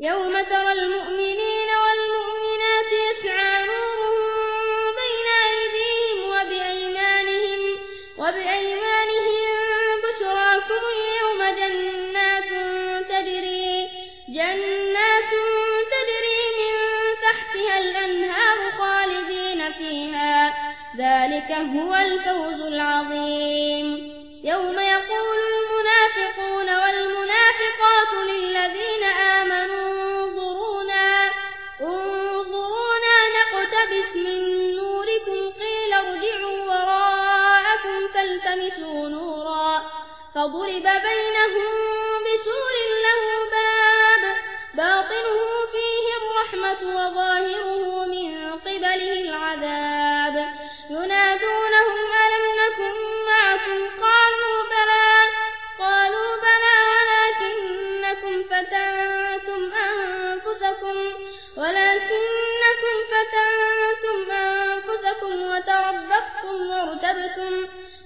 يوم ترى المؤمنين والمؤمنات يسعى نورهم بين أيديهم وبأيمانهم, وبأيمانهم بشراكم اليوم جنات تجري, جنات تجري من تحتها الأنهار خالدين فيها. ذلك هو الفوز العظيم. يوم يقول فضرب بينهم بسور له باب باطنه فيه الرحمة وظاهره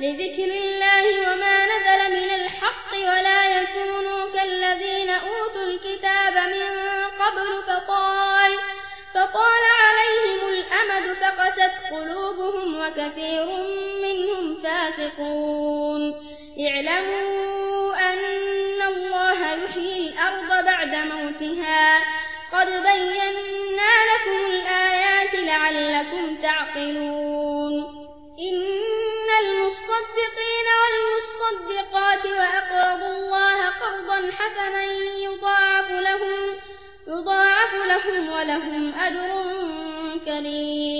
لذكر الله وما نزل من الحق ولا يكونوا كالذين أوتوا الكتاب من قبل فطال فطال عليهم الأمد فقست قلوبهم وكثير منهم فاسقون اعلموا أن الله يحيي الأرض بعد موتها قد بينا لكم الآيات لعلكم تعقلون حسنا يضاعف لهم, يضاعف لهم ولهم أجر كريم.